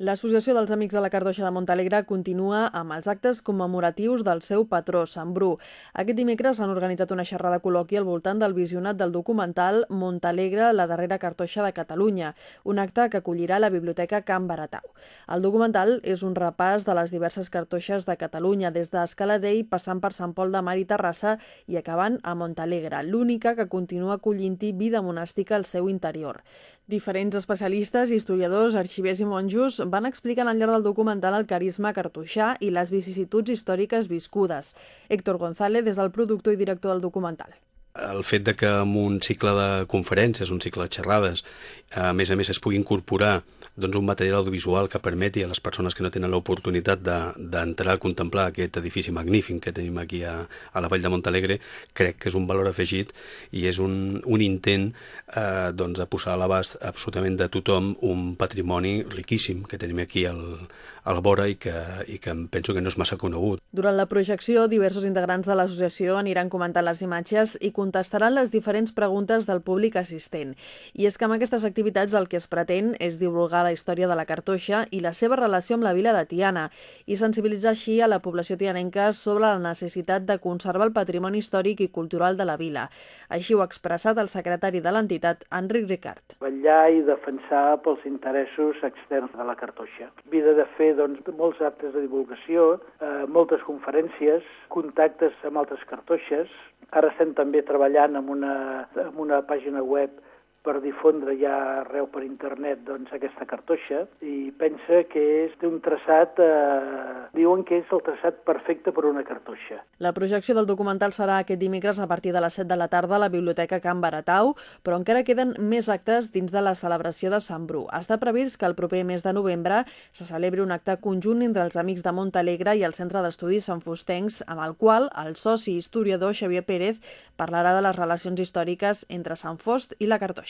L'Associació dels Amics de la Cardoixa de Montalegre continua amb els actes commemoratius del seu patró, Sant Bru. Aquest dimecres s'han organitzat una xerrada col·loqui al voltant del visionat del documental Montalegre, la darrera cartoixa de Catalunya, un acte que acollirà la Biblioteca Can Baratau. El documental és un repàs de les diverses cartoixes de Catalunya, des d'Escaladell, passant per Sant Pol de Mar i Terrassa i acabant a Montalegre, l'única que continua acollint-hi vida monàstica al seu interior. Diferents especialistes, historiadors, arxivers i monjos van explicar al llarg del documental el carisma cartoixà i les vicissituds històriques viscudes. Héctor González és el productor i director del documental el fet de que en un cicle de conferències, un cicle de xerrades, a més a més es pugui incorporar doncs, un material audiovisual que permeti a les persones que no tenen l'oportunitat d'entrar de, a contemplar aquest edifici magnífic que tenim aquí a, a la Vall de Montalegre, crec que és un valor afegit i és un, un intent eh, doncs, de posar a l'abast absolutament de tothom un patrimoni riquíssim que tenim aquí al, a la vora i que, i que penso que no és massa conegut. Durant la projecció, diversos integrants de l'associació aniran comentant les imatges i contestaran les diferents preguntes del públic assistent. I és que amb aquestes activitats el que es pretén és divulgar la història de la cartoixa i la seva relació amb la vila de Tiana i sensibilitzar així a la població tianenca sobre la necessitat de conservar el patrimoni històric i cultural de la vila. Així ho ha expressat el secretari de l'entitat, Enric Ricard. Vetllar i defensar pels interessos externs de la cartoixa. Vida de fer doncs, molts actes de divulgació, eh, moltes conferències, contactes amb altres cartoixes. Ara estem també treballant amb una, amb una pàgina web per difondre ja arreu per internet doncs, aquesta cartoixa i pensa que és d'un traçat, eh, diuen que és el traçat perfecte per una cartoixa. La projecció del documental serà aquest dimecres a partir de les 7 de la tarda a la Biblioteca Can Baratau, però encara queden més actes dins de la celebració de Sant Bru. Està previst que el proper mes de novembre se celebri un acte conjunt entre els Amics de Montalegre i el Centre d'Estudis Sant Fustencs, en el qual el soci historiador Xavier Pérez parlarà de les relacions històriques entre Sant Fost i la cartoixa.